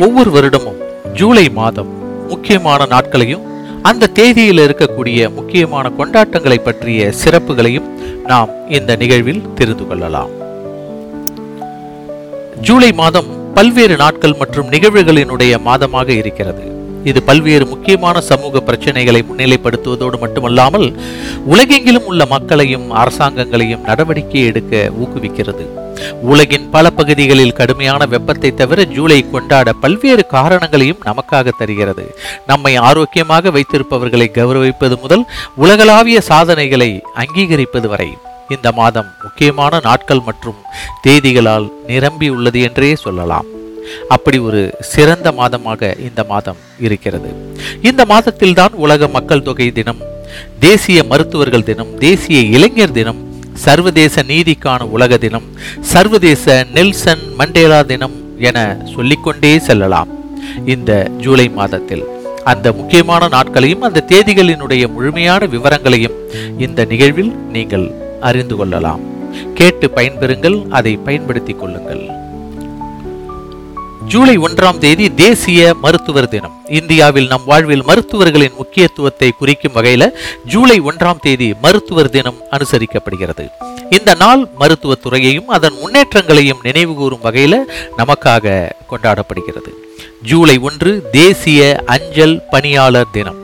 ஒவ்வொரு வருடமும் ஜூலை மாதம் முக்கியமான நாட்களையும் அந்த தேதியில் இருக்கக்கூடிய முக்கியமான கொண்டாட்டங்களை பற்றிய சிறப்புகளையும் நாம் இந்த நிகழ்வில் தெரிந்து கொள்ளலாம். ஜூலை மாதம் பல்வேறு நாட்கள் மற்றும் நிகழ்வுகளினுடைய மாதமாக இருக்கிறது. இது பல்வேறு முக்கியமான சமூக பிரச்சனைகளை முன்னிலைப்படுத்துவதோடு மட்டுமல்லாமல் உலகெங்கிலும் உள்ள மக்களையும் அரசாங்கங்களையும் நடவடிக்கை எடுக்க ஊக்குவிக்கிறது. உலகின் பல பகுதிகளில் கடுமையான வெப்பத்தை தவிர ஜூலை கொண்டாட பல்வேறு காரணங்களையும் நமக்காக தருகிறது. நம்மை ஆரோக்கியமாக வைத்திருப்பவர்களை கௌரவிப்பது முதல் உலகளாவிய சாதனைகளை அங்கீகரிப்பது வரை. இந்த மாதம் முக்கியமான நாட்கள் மற்றும் தேதிகளால் நிரம்பி உள்ளது என்றே சொல்லலாம். அப்படி ஒரு சிறந்த மாதமாக இந்த மாதம் இருக்கிறது. இந்த மாதத்தில்தான் உலக மக்கள் தொகை தினம் தேசிய மருத்துவர்கள் தினம் தேசிய இளைஞர் தினம் சர்வதேச நீதிக்கான உலக தினம் சர்வதேச நெல்சன் மண்டேலா தினம் என சொல்லிக்கொண்டே செல்லலாம். இந்த ஜூலை மாதத்தில் அந்த முக்கியமான நாட்களையும் அந்த தேதிகளினுடைய முழுமையான விவரங்களையும் இந்த நிகழ்வில் நீங்கள் அறிந்து கொள்ளலாம். கேட்டு பயன்பெறுங்கள் அதை பயன்படுத்திக் கொள்ளுங்கள். ஜூலை ஒன்றாம் தேதி தேசிய மருத்துவர் தினம். இந்தியாவில் நம் வாழ்வில் மருத்துவர்களின் முக்கியத்துவத்தை குறிக்கும் வகையில் ஜூலை ஒன்றாம் தேதி மருத்துவர் தினம் அனுசரிக்கப்படுகிறது. இந்த நாள் மருத்துவத் துறையையும் அதன் முன்னேற்றங்களையும் நினைவுகூரும் வகையில் நமக்காக கொண்டாடப்படுகிறது. ஜூலை ஒன்று தேசிய அஞ்சல் பணியாளர் தினம்.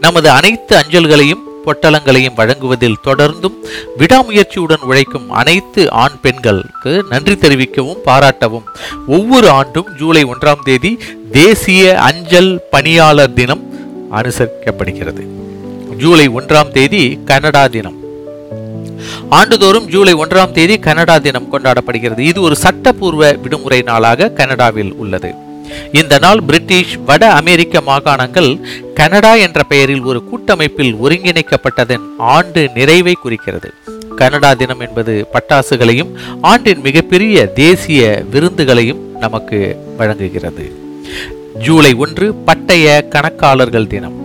நமது அனைத்து அஞ்சல்களையும் பொட்டலங்களையும் வழங்குவதில் தொடர்ந்தும் விடாமுயற்சியுடன் உழைக்கும் அனைத்து ஆண் பெண்களுக்கு நன்றி தெரிவிக்கவும் பாராட்டவும். ஒவ்வொரு ஆண்டும் ஜூலை ஒன்றாம் தேதி தேசிய அஞ்சல் பணியாளர் தினம் அனுசரிக்கப்படுகிறது. ஜூலை ஒன்றாம் தேதி கனடா தினம். ஆண்டுதோறும் ஜூலை ஒன்றாம் தேதி கனடா தினம் கொண்டாடப்படுகிறது. இது ஒரு சட்டப்பூர்வ விடுமுறை நாளாக கனடாவில் உள்ளது. இந்த நாள் பிரிட்டிஷ் வட அமெரிக்க மாகாணங்கள் கனடா என்ற பெயரில் ஒரு கூட்டமைப்பில் ஒருங்கிணைக்கப்பட்டதன் ஆண்டு நிறைவை குறிக்கிறது. கனடா தினம் என்பது பட்டாசுகளையும் ஆண்டின் மிகப்பெரிய தேசிய விருந்துகளையும் நமக்கு வழங்குகிறது. ஜூலை ஒன்று பட்டய கணக்காளர்கள் தினம்.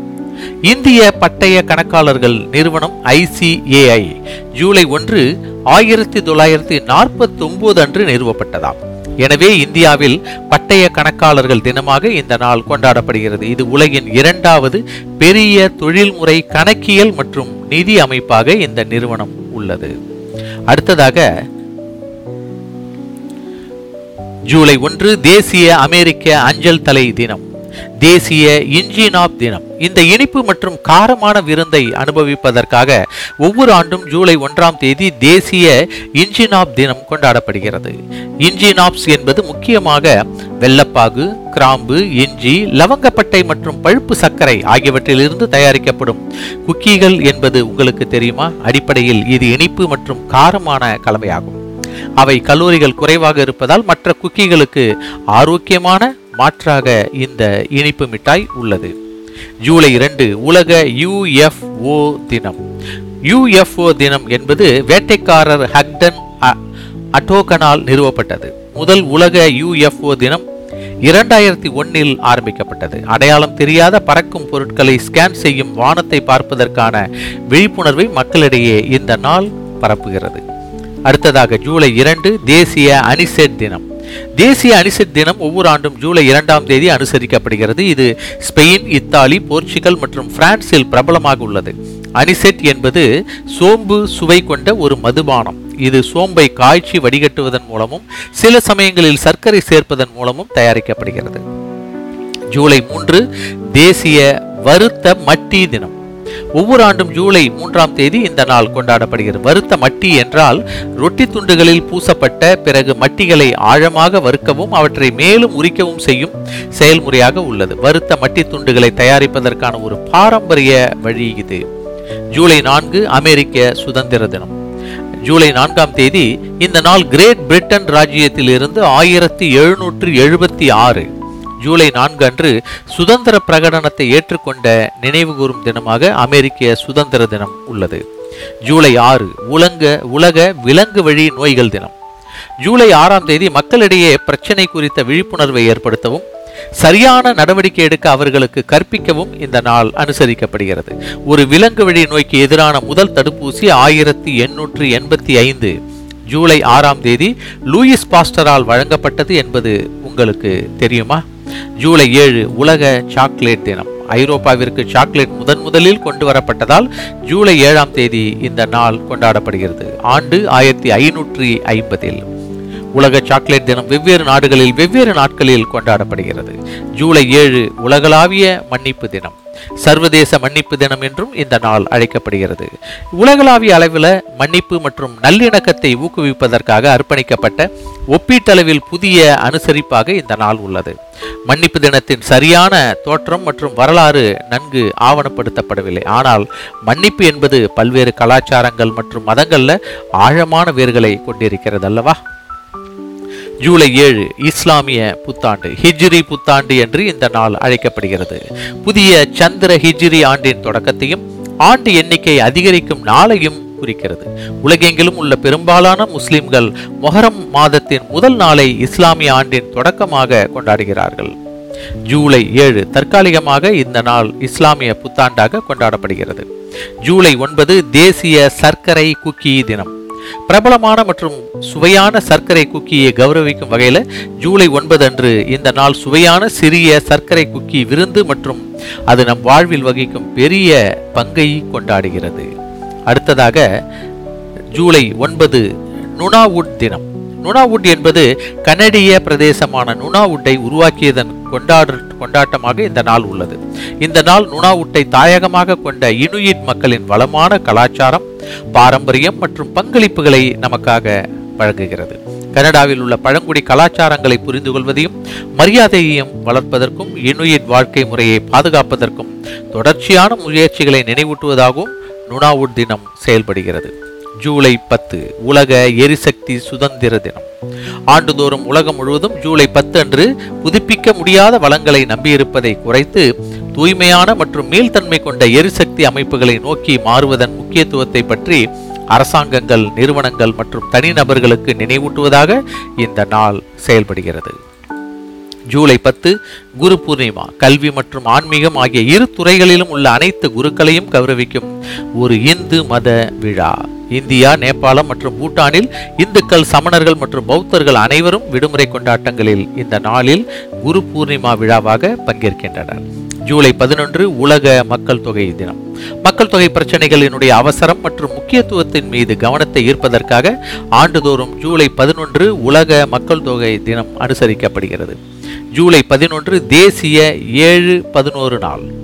இந்திய பட்டய கணக்காளர்கள் நிறுவனம் ஐசிஏஐ ஜூலை ஒன்று ஆயிரத்தி தொள்ளாயிரத்தி நாற்பத்தி ஒன்பது அன்று நிறுவப்பட்டதாம். எனவே இந்தியாவில் பட்டய கணக்காளர்கள் தினமாக இந்த நாள் கொண்டாடப்படுகிறது. இது உலகின் இரண்டாவது பெரிய தொழில்முறை கணக்கியல் மற்றும் நிதி அமைப்பாக இந்த நிறுவனம் உள்ளது. அடுத்ததாக ஜூலை ஒன்று தேசிய அமெரிக்க அஞ்சல் தலை தினம். தேசிய இன்ஜினாப் தினம். இந்த இனிப்பு மற்றும் காரமான விருந்தை அனுபவிப்பதற்காக ஒவ்வொரு ஆண்டும் ஜூலை ஒன்றாம் தேதி தேசிய இன்ஜினாப் தினம் கொண்டாடப்படுகிறது. இன்ஜினாப்ஸ் என்பது முக்கியமாக வெள்ளப்பாகு கிராம்பு இஞ்சி லவங்கப்பட்டை மற்றும் பழுப்பு சர்க்கரை ஆகியவற்றிலிருந்து தயாரிக்கப்படும். குக்கீகள் என்பது உங்களுக்கு தெரியுமா? அடிப்படையில் இது இனிப்பு மற்றும் காரமான கலவையாகும். அவை கல்லூரிகள் குறைவாக இருப்பதால் மற்ற குக்கீகளுக்கு ஆரோக்கியமான மாற்றாக இந்த இனிப்பு மிட்டாய் உள்ளது. ஜூலை இரண்டு உலக யுஎஃப்ஓ தினம். யுஎஃப்ஓ தினம் என்பது வேட்டைக்காரர் ஹக்டன் அ- அட்டோகனால் நிறுவப்பட்டது. முதல் உலக யுஎஃப்ஓ தினம் இரண்டாயிரத்தி ஒன்னில் ஆரம்பிக்கப்பட்டது. அடையாளம் தெரியாத பறக்கும் பொருட்களை ஸ்கேன் செய்யும் வானத்தை பார்ப்பதற்கான விழிப்புணர்வை மக்களிடையே இந்த நாள் பரப்புகிறது. அடுத்ததாக ஜூலை இரண்டு தேசிய அனிசெட் தினம். தேசிய அனிசெட் தினம் ஒவ்வொரு ஆண்டும் ஜூலை இரண்டாம் தேதி அனுசரிக்கப்படுகிறது. இது ஸ்பெயின் இத்தாலி போர்ச்சுகல் மற்றும் பிரான்சில் பிரபலமாக உள்ளது. அனிசெட் என்பது சோம்பு சுவை கொண்ட ஒரு மதுபானம். இது சோம்பை காய்ச்சி வடிகட்டுவதன் மூலமும் சில சமயங்களில் சர்க்கரை சேர்ப்பதன் மூலமும் தயாரிக்கப்படுகிறது. ஜூலை மூன்று தேசிய வருத்த மட்டி தினம். ஒவ்வொரு ஆண்டும் ஜூலை மூன்றாம் தேதி இந்த நாள் கொண்டாடப்படுகிறது. வறுத்த மட்டி என்றால் ரொட்டி துண்டுகளில் பூசப்பட்ட பிறகு மட்டிகளை ஆழமாக வறுக்கவும் அவற்றை மேலும் உரிக்கவும் செய்யும் செயல்முறையாக உள்ளது. வறுத்த மட்டி துண்டுகளை தயாரிப்பதற்கான ஒரு பாரம்பரிய வழி இது. ஜூலை நான்கு அமெரிக்க சுதந்திர தினம். ஜூலை நான்காம் தேதி இந்த நாள் கிரேட் பிரிட்டன் ராஜ்யத்திலிருந்து ஆயிரத்தி எழுநூற்று எழுபத்தி ஆறு ஜூலை நான்கு அன்று சுதந்திர பிரகடனத்தை ஏற்றுக்கொண்ட நினைவுகூரும் தினமாக அமெரிக்க சுதந்திர தினம் உள்ளது. ஜூலை ஆறு உலங்க உலக விலங்கு வழி நோய்கள் தினம். ஜூலை ஆறாம் தேதி மக்களிடையே பிரச்சனை குறித்த விழிப்புணர்வை ஏற்படுத்தவும் சரியான நடவடிக்கை எடுக்க அவர்களுக்கு கற்பிக்கவும் இந்த நாள் அனுசரிக்கப்படுகிறது. ஒரு விலங்கு வழி நோய்க்கு எதிரான முதல் தடுப்பூசி ஆயிரத்தி எண்ணூற்று எண்பத்தி ஐந்து. ஜூலை ஆறாம் தேதி லூயிஸ் பாஸ்டரால் வழங்கப்பட்டது என்பது உங்களுக்கு தெரியுமா? ஜூலை ஏழு உலக சாக்லேட் தினம். ஐரோப்பாவிற்கு சாக்லேட் முதன் முதலில் கொண்டு வரப்பட்டதால் ஜூலை ஏழாம் தேதி இந்த நாள் கொண்டாடப்படுகிறது. ஆண்டு ஆயிரத்தி ஐநூற்றி ஐம்பதில். உலக சாக்லேட் தினம் வெவ்வேறு நாடுகளில் வெவ்வேறு நாட்களில் கொண்டாடப்படுகிறது. ஜூலை ஏழு உலகளாவிய மன்னிப்பு தினம். சர்வதேச மன்னிப்பு தினம் என்றும் இந்த நாள் அழைக்கப்படுகிறது. உலகளாவிய அளவில் மன்னிப்பு மற்றும் நல்லிணக்கத்தை ஊக்குவிப்பதற்காக அர்ப்பணிக்கப்பட்ட ஒப்பீட்டளவில் புதிய அனுசரிப்பாக இந்த நாள் உள்ளது. மன்னிப்பு தினத்தின் சரியான தோற்றம் மற்றும் வரலாறு நன்கு ஆவணப்படுத்தப்படவில்லை. ஆனால் மன்னிப்பு என்பது பல்வேறு கலாச்சாரங்கள் மற்றும் மதங்கள்ல ஆழமான வேர்களை கொண்டிருக்கிறது அல்லவா ஜூலை ஏழு இஸ்லாமிய புத்தாண்டு ஹிஜ்ரி புத்தாண்டு என்று இந்த நாள் அழைக்கப்படுகிறது. புதிய சந்திர ஹிஜ்ரி ஆண்டின் தொடக்கத்தையும் ஆண்டு எண்ணிக்கை அதிகரிக்கும் நாளையும் குறிக்கிறது. உலகெங்கிலும் உள்ள பெரும்பாலான முஸ்லிம்கள் மொஹரம் மாதத்தின் முதல் நாளை இஸ்லாமிய ஆண்டின் தொடக்கமாக கொண்டாடுகிறார்கள். ஜூலை ஏழு தற்காலிகமாக இந்த நாள் இஸ்லாமிய புத்தாண்டாக கொண்டாடப்படுகிறது. ஜூலை ஒன்பது தேசிய சர்க்கரை குக்கி தினம். பிரபலமான மற்றும் சுவையான சர்க்கரை குக்கியை கௌரவிக்கும் வகையில் ஜூலை ஒன்பது அன்று இந்த நாள் சுவையான சிறிய சர்க்கரை குக்கி விருந்து மற்றும் அது நம் வாழ்வில் வகிக்கும் பெரிய பங்கை கொண்டாடுகிறது. அடுத்ததாக ஜூலை ஒன்பது நுனாவுட் தினம். நுனாவுட் என்பது கனடிய பிரதேசமான நுனாவுட்டை உருவாக்கியதன் கொண்டாடு கொண்டாட்டமாக இந்த நாள் உள்ளது. இந்த நாள் நுணாவுட்டை தாயகமாக கொண்ட இனுயிட் மக்களின் வளமான கலாச்சாரம் பாரம்பரியம் மற்றும் பங்களிப்புகளை நமக்காக வழங்குகிறது. கனடாவில் உள்ள பழங்குடி கலாச்சாரங்களை புரிந்து கொள்வதையும் மரியாதையையும் வளர்ப்பதற்கும் இனுயிட் வாழ்க்கை முறையை பாதுகாப்பதற்கும் தொடர்ச்சியான முயற்சிகளை நினைவூட்டுவதாகவும் நுணாவுட் தினம் செயல்படுகிறது. ஜூலை பத்து உலக எரிசக்தி சுதந்திர தினம். ஆண்டுதோறும் உலகம் முழுவதும் ஜூலை பத்து அன்று புதுப்பிக்க முடியாத வளங்களை நம்பியிருப்பதை குறைத்து தூய்மையான மற்றும் மீள்தன்மை கொண்ட எரிசக்தி அமைப்புகளை நோக்கி மாறுவதன் முக்கியத்துவத்தை பற்றி அரசாங்கங்கள் நிறுவனங்கள் மற்றும் தனிநபர்களுக்கு நினைவூட்டுவதாக இந்த நாள் செயல்படுகிறது. ஜூலை பத்து குரு பூர்ணிமா கல்வி மற்றும் ஆன்மீகம் ஆகிய இரு துறைகளிலும் உள்ள அனைத்து குருக்களையும் கௌரவிக்கும் ஒரு இந்து மத விழா. இந்தியா நேபாளம் மற்றும் பூட்டானில் இந்துக்கள் சமணர்கள் மற்றும் பௌத்தர்கள் அனைவரும் விடுமுறை கொண்டாட்டங்களில் இந்த நாளில் குரு பூர்ணிமா விழாவாக பங்கேற்கின்றனர். ஜூலை பதினொன்று உலக மக்கள் தொகை தினம். மக்கள் தொகை பிரச்சனைகளினுடைய அவசரம் மற்றும் முக்கியத்துவத்தின் மீது கவனத்தை ஈர்ப்பதற்காக ஆண்டுதோறும் ஜூலை பதினொன்று உலக மக்கள் தொகை தினம் அனுசரிக்கப்படுகிறது. ஜூலை பதினொன்று தேசிய ஏழு பதினோரு நாள்.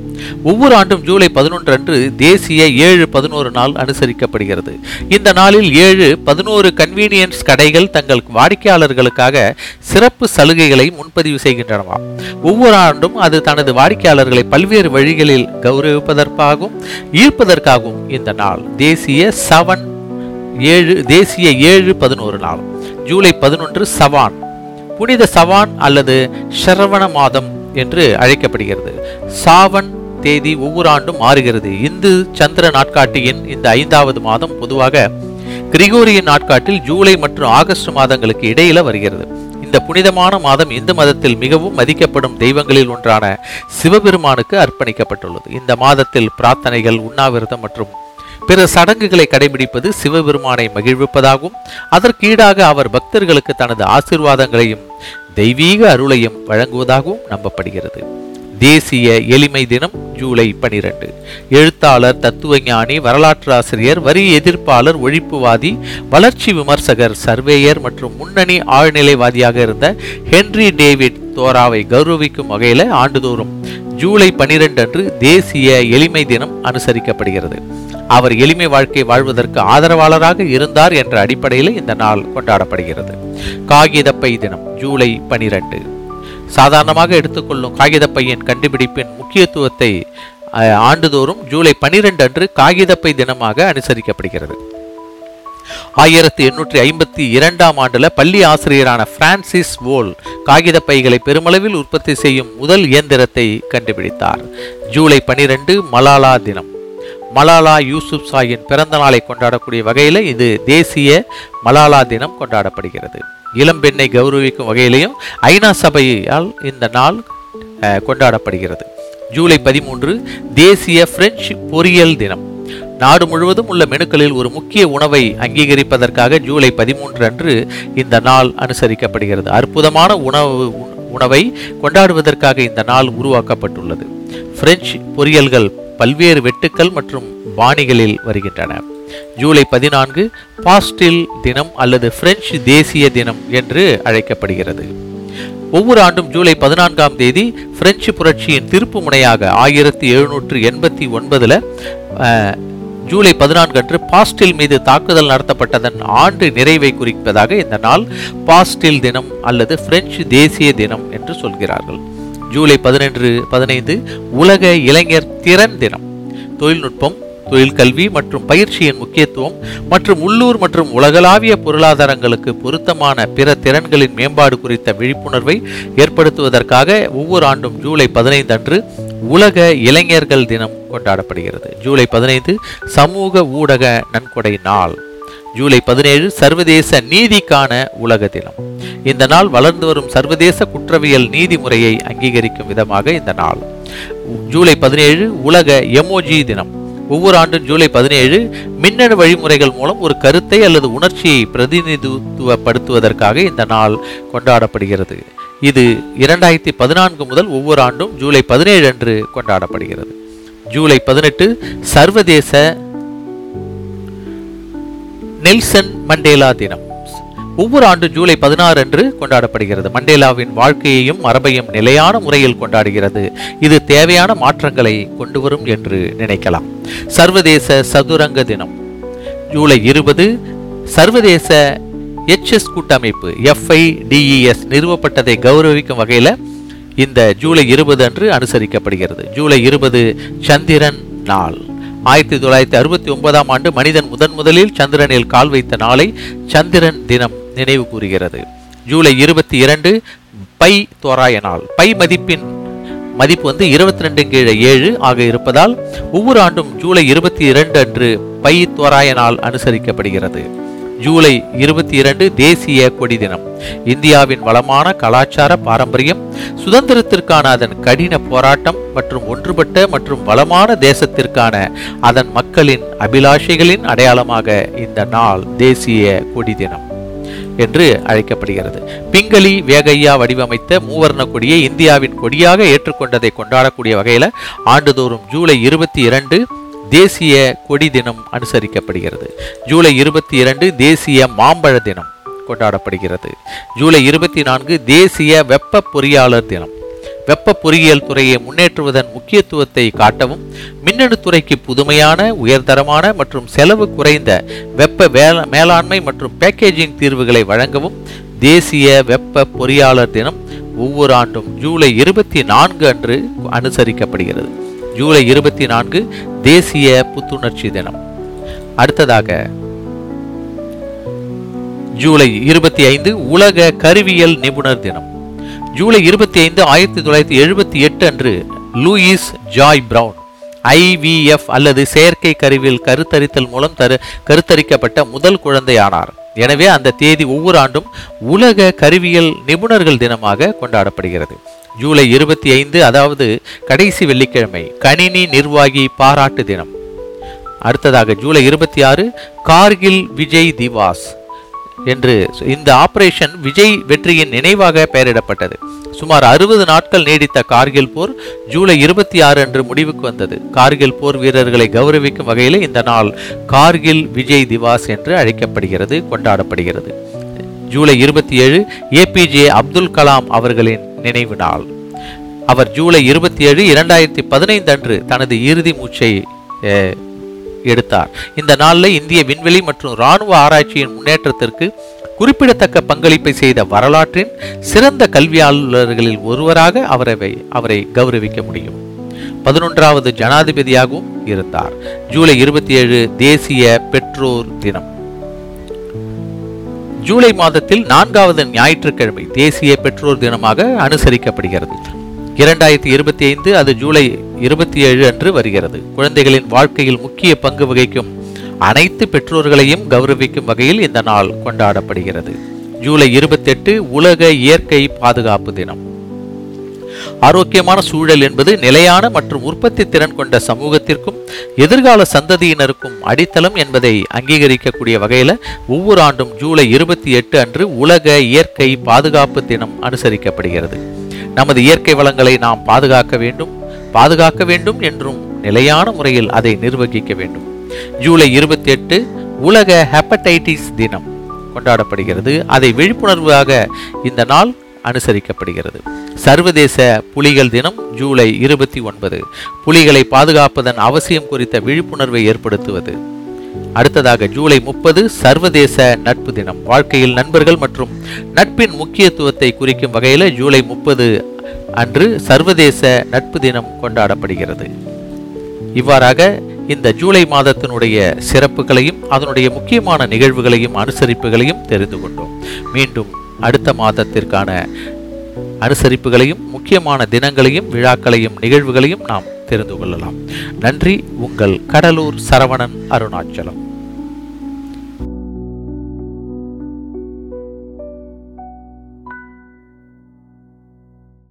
ஒவ்வொரு ஆண்டும் ஜூலை பதினொன்று அன்று தேசிய ஏழு பதினோரு நாள் அனுசரிக்கப்படுகிறது. இந்த நாளில் ஏழு பதினோரு கன்வீனியன்ஸ் கடைகள் தங்கள் வாடிக்கையாளர்களுக்காக சிறப்பு சலுகைகளை முன்பதிவு செய்கின்றனவா? ஒவ்வொரு ஆண்டும் அது தனது வாடிக்கையாளர்களை பல்வேறு வழிகளில் கௌரவிப்பதற்காகவும் ஈர்ப்பதற்காகவும் இந்த நாள் தேசிய சவன் ஏழு தேசிய ஏழு பதினோரு நாள். ஜூலை பதினொன்று சவான். புனித சவான் அல்லது ஷரவண மாதம் என்று அழைக்கப்படுகிறது. சாவன் தேதி ஒவ்வொரு ஆண்டும் மாறுகிறது. இந்து சந்திர நாட்காட்டியின் இந்த ஐந்தாவது மாதம் பொதுவாக கிரிகோரியன் நாட்காட்டில் ஜூலை மற்றும் ஆகஸ்ட் மாதங்களுக்கு இடையில வருகிறது. இந்த புனிதமான மாதம் இந்து மதத்தில் மிகவும் மதிக்கப்படும் தெய்வங்களில் ஒன்றான சிவபெருமானுக்கு அர்ப்பணிக்கப்பட்டுள்ளது. இந்த மாதத்தில் பிரார்த்தனைகள் உண்ணாவிரதம் மற்றும் பிற சடங்குகளை கடைபிடிப்பது சிவபெருமானை மகிழ்விப்பதாகவும் அதற்கு ஈடாக அவர் பக்தர்களுக்கு தனது ஆசிர்வாதங்களையும் தெய்வீக அருளையும் வழங்குவதாகவும் நம்பப்படுகிறது. தேசிய எளிமை தினம் ஜூலை பனிரெண்டு. எழுத்தாளர் தத்துவஞானி வரலாற்று ஆசிரியர் வரி எதிர்ப்பாளர் ஒழிப்புவாதி வளர்ச்சி விமர்சகர் சர்வேயர் மற்றும் முன்னணி ஆழ்நிலைவாதியாக இருந்த ஹென்றி டேவிட் தோராவை கௌரவிக்கும் வகையில் ஆண்டுதோறும் ஜூலை பனிரெண்டு அன்று தேசிய எளிமை தினம் அனுசரிக்கப்படுகிறது. அவர் எளிமை வாழ்க்கை வாழ்வதற்கு ஆதரவாளராக இருந்தார் என்ற அடிப்படையில் இந்த நாள் கொண்டாடப்படுகிறது. காகிதப்பை தினம் ஜூலை பனிரெண்டு. சாதாரணமாக எடுத்துக்கொள்ளும் காகித பையின் கண்டுபிடிப்பின் முக்கியத்துவத்தை ஆண்டுதோறும் ஜூலை பனிரெண்டு அன்று காகிதப்பை தினமாக அனுசரிக்கப்படுகிறது. ஆயிரத்தி எண்ணூற்றி ஐம்பத்தி இரண்டாம் ஆண்டுல பள்ளி ஆசிரியரான பிரான்சிஸ் வோல் காகித பைகளை பெருமளவில் உற்பத்தி செய்யும் முதல் இயந்திரத்தை கண்டுபிடித்தார். ஜூலை பனிரெண்டு மலாலா தினம். மலாலா யூசுப் சாயின் பிறந்த நாளை கொண்டாடக்கூடிய வகையில் இது தேசிய மலாலா தினம் கொண்டாடப்படுகிறது. இளம்பெண்ணை கௌரவிக்கும் வகையிலையும் ஐநா சபையால் இந்த நாள் கொண்டாடப்படுகிறது. ஜூலை பதிமூன்று தேசிய பிரெஞ்சு பொறியியல் தினம். நாடு முழுவதும் உள்ள மெனுக்களில் ஒரு முக்கிய உணவை அங்கீகரிப்பதற்காக ஜூலை பதிமூன்று அன்று இந்த நாள் அனுசரிக்கப்படுகிறது. அற்புதமான உணவு உணவை கொண்டாடுவதற்காக இந்த நாள் உருவாக்கப்பட்டுள்ளது. பிரெஞ்சு பொரியல்கள் பல்வேறு வெட்டுக்கள் மற்றும் பாணிகளில் வருகின்றன. ஜூலை பதினான்கு பாஸ்டில் தினம் அல்லது பிரெஞ்சு தேசிய தினம் என்று அழைக்கப்படுகிறது. ஒவ்வொரு ஆண்டும் ஜூலை பதினான்காம் தேதி பிரெஞ்சு புரட்சியின் திருப்பு முனையாக ஆயிரத்தி எழுநூற்று எண்பத்தி ஒன்பதில் ஜூலை பதினான்கு அன்று பாஸ்டில் மீது தாக்குதல் நடத்தப்பட்டதன் ஆண்டு நிறைவை குறிப்பதாக இந்த நாள் பாஸ்டில் தினம் அல்லது பிரெஞ்சு தேசிய தினம் என்று சொல்கிறார்கள். ஜூலை பதினொன்று பதினைந்து உலக இளைஞர் திறன் தினம். தொழில்நுட்பம் தொழில்கல்வி மற்றும் பயிற்சியின் முக்கியத்துவம் மற்றும் உள்ளூர் மற்றும் உலகளாவிய பொருளாதாரங்களுக்கு பொருத்தமான பிற திறன்களின் மேம்பாடு குறித்த விழிப்புணர்வை ஏற்படுத்துவதற்காக ஒவ்வொரு ஆண்டும் ஜூலை பதினைந்து அன்று உலக இளைஞர்கள் தினம் கொண்டாடப்படுகிறது. ஜூலை பதினைந்து சமூக ஊடக நன்கொடை நாள். ஜூலை பதினேழு சர்வதேச நீதிக்கான உலக தினம். இந்த நாள் வளர்ந்து வரும் சர்வதேச குற்றவியல் நீதிமுறையை அங்கீகரிக்கும் விதமாக இந்த நாள். ஜூலை பதினேழு உலக எமோஜி தினம். ஒவ்வொரு ஆண்டும் ஜூலை பதினேழு மின்னணு வழிமுறைகள் மூலம் ஒரு கருத்தை அல்லது உணர்ச்சியை பிரதிநிதித்துவப்படுத்துவதற்காக இந்த நாள் கொண்டாடப்படுகிறது. இது இரண்டாயிரத்தி பதினான்கு முதல் ஒவ்வொரு ஆண்டும் ஜூலை பதினேழு அன்று கொண்டாடப்படுகிறது. ஜூலை பதினெட்டு சர்வதேச நெல்சன் மண்டேலா தினம். ஒவ்வொரு ஆண்டு ஜூலை பதினாறு அன்று கொண்டாடப்படுகிறது. மண்டேலாவின் வாழ்க்கையையும் மரபையும் நிலையான முறையில் கொண்டாடுகிறது. இது தேவையான மாற்றங்களை கொண்டு வரும் என்று நினைக்கலாம். சர்வதேச சதுரங்க தினம். ஜூலை இருபது சர்வதேச எச்எஸ் கூட்டமைப்பு எஃப்ஐடிஇஎஸ் நிறுவப்பட்டதை கௌரவிக்கும் வகையில் இந்த ஜூலை இருபது அன்று அனுசரிக்கப்படுகிறது. ஜூலை இருபது சந்திரன் நாள். ஆயிரத்தி தொள்ளாயிரத்தி அறுபத்தி ஒன்பதாம் ஆண்டு மனிதன் முதன் முதலில் சந்திரனில் கால் வைத்த நாளை சந்திரன் தினம். நினைவு கூறுகிறது. ஜூலை இருபத்தி இரண்டு பை தோராய நாள். பை மதிப்பின் மதிப்பு வந்து இருபத்தி ரெண்டு கீழே ஏழு ஆக இருப்பதால் ஒவ்வொரு ஆண்டும் ஜூலை இருபத்தி இரண்டு அன்று பை தோராய நாள் அனுசரிக்கப்படுகிறது. ஜூலை இருபத்தி இரண்டு தேசிய கொடி தினம். இந்தியாவின் வளமான கலாச்சார பாரம்பரியம் சுதந்திரத்திற்கான அதன் கடின போராட்டம் மற்றும் ஒன்றுபட்ட மற்றும் வளமான தேசத்திற்கான அதன் மக்களின் அபிலாஷைகளின் அடையாளமாக இந்த நாள் தேசிய கொடி தினம். என்று அழைக்கப்படுகிறது. பிங்களி வேகையா வடிவமைத்த மூவர்ண கொடியை இந்தியாவின் கொடியாக ஏற்றுக்கொண்டதை கொண்டாடக்கூடிய வகையில் ஆண்டுதோறும் ஜூலை இருபத்தி இரண்டு தேசிய கொடி தினம் அனுசரிக்கப்படுகிறது. ஜூலை இருபத்தி இரண்டு தேசிய மாம்பழ தினம் கொண்டாடப்படுகிறது. ஜூலை இருபத்தி நான்கு தேசிய வெப்ப பொறியாளர் தினம் வெப்ப பொறியியல் துறையை முன்னேற்றுவதன் முக்கியத்துவத்தை காட்டவும் மின்னணு துறைக்கு புதுமையான உயர்தரமான மற்றும் செலவு குறைந்த வெப்ப மேலாண்மை மற்றும் பேக்கேஜிங் தீர்வுகளை வழங்கவும் தேசிய வெப்ப பொறியாளர் தினம் ஒவ்வொரு ஆண்டும் ஜூலை இருபத்தி நான்கு அன்று அனுசரிக்கப்படுகிறது. ஜூலை இருபத்தி நான்கு தேசிய புத்துணர்ச்சி தினம். அடுத்ததாக ஜூலை இருபத்தி ஐந்து உலக கருவியல் நிபுணர் தினம். ஜூலை இருபத்தி ஐந்து ஆயிரத்தி தொள்ளாயிரத்தி எழுபத்தி எட்டு அன்று லூயிஸ் ஜாய் பிரவுன் ஐவிஎஃப் அல்லது செயற்கை கருவியில் கருத்தரித்தல் மூலம் தரு கருத்தரிக்கப்பட்ட முதல் குழந்தையானார். எனவே அந்த தேதி ஒவ்வொரு ஆண்டும் உலக கருவியல் நிபுணர்கள் தினமாக கொண்டாடப்படுகிறது. ஜூலை இருபத்தி ஐந்து அதாவது கடைசி வெள்ளிக்கிழமை கணினி நிர்வாகி பாராட்டு தினம். அடுத்ததாக ஜூலை இருபத்தி ஆறு கார்கில் விஜய் திவாஸ் என்று இந்த ஆபரேஷன் விஜய் வெற்றியின் நினைவாக பெயரிடப்பட்டது. சுமார் அறுபது நாட்கள் நீடித்த கார்கில் போர் ஜூலை இருபத்தி ஆறு அன்று முடிவுக்கு வந்தது. கார்கில் போர் வீரர்களை கௌரவிக்கும் வகையில் இந்த நாள் கார்கில் விஜய் திவாஸ் என்று அழைக்கப்படுகிறது கொண்டாடப்படுகிறது. ஜூலை இருபத்தி ஏழு ஏபிஜே அப்துல் கலாம் அவர்களின் நினைவு நாள். அவர் ஜூலை இருபத்தி ஏழு இரண்டாயிரத்தி பதினைந்து அன்று தனது இறுதி மூச்சை எடுத்தார். இந்த நாளில் இந்திய விண்வெளி மற்றும் இராணுவ ஆராய்ச்சியின் முன்னேற்றத்திற்கு குறிப்பிடத்தக்க பங்களிப்பை செய்த வரலாற்றின் சிறந்த கல்வியாளர்களில் ஒருவராக அவரை அவரை கௌரவிக்க முடியும். பதினொன்றாவது ஜனாதிபதியாகவும் இருந்தார். ஜூலை இருபத்தி ஏழு தேசிய பெற்றோர் தினம். ஜூலை மாதத்தில் நான்காவது ஞாயிற்றுக்கிழமை தேசிய பெற்றோர் தினமாக அனுசரிக்கப்படுகிறது. இரண்டாயிரத்தி இருபத்தி ஐந்து அது ஜூலை இருபத்தி ஏழு அன்று வருகிறது. குழந்தைகளின் வாழ்க்கையில் முக்கிய பங்கு வகிக்கும் அனைத்து பெற்றோர்களையும் கௌரவிக்கும் வகையில் இந்த நாள் கொண்டாடப்படுகிறது. ஜூலை இருபத்தி எட்டு உலக இயற்கை பாதுகாப்பு தினம். ஆரோக்கியமான சூழல் என்பது நிலையான மற்றும் உற்பத்தி திறன் கொண்ட சமூகத்திற்கும் எதிர்கால சந்ததியினருக்கும் அடித்தளம் என்பதை அங்கீகரிக்கக்கூடிய வகையில் ஒவ்வொரு ஆண்டும் ஜூலை இருபத்தி எட்டு அன்று உலக இயற்கை பாதுகாப்பு தினம் அனுசரிக்கப்படுகிறது. நமது இயற்கை வளங்களை நாம் பாதுகாக்க வேண்டும். பாதுகாக்க வேண்டும் என்றும் நிலையான முறையில் அதை நிர்வகிக்க வேண்டும். ஜூலை இருபத்தி எட்டு உலக ஹெப்படைட்டிஸ் தினம் கொண்டாடப்படுகிறது. அதை விழிப்புணர்வாக இந்த நாள் அனுசரிக்கப்படுகிறது. சர்வதேச புலிகள் தினம் ஜூலை இருபத்தி ஒன்பது புலிகளை பாதுகாப்பதன் அவசியம் குறித்த விழிப்புணர்வை ஏற்படுத்துவது. அடுத்ததாக ஜூலை முப்பது சர்வதேச நட்பு தினம். வாழ்க்கையில் நண்பர்கள் மற்றும் நட்பின் முக்கியத்துவத்தை குறிக்கும் வகையில் ஜூலை முப்பது அன்று சர்வதேச நட்பு தினம் கொண்டாடப்படுகிறது. இவ்வாறாக இந்த ஜூலை மாதத்தினுடைய சிறப்புகளையும் அதனுடைய முக்கியமான நிகழ்வுகளையும் அனுசரிப்புகளையும் தெரிந்து கொண்டோம். மீண்டும் அடுத்த மாதத்திற்கான அனுசரிப்புகளையும் முக்கியமான தினங்களையும் விழாக்களையும் நிகழ்வுகளையும் நாம் தெரிந்து கொள்ளலாம். நன்றி. உங்கள் கடலூர் சரவணன் அருணாச்சலம்.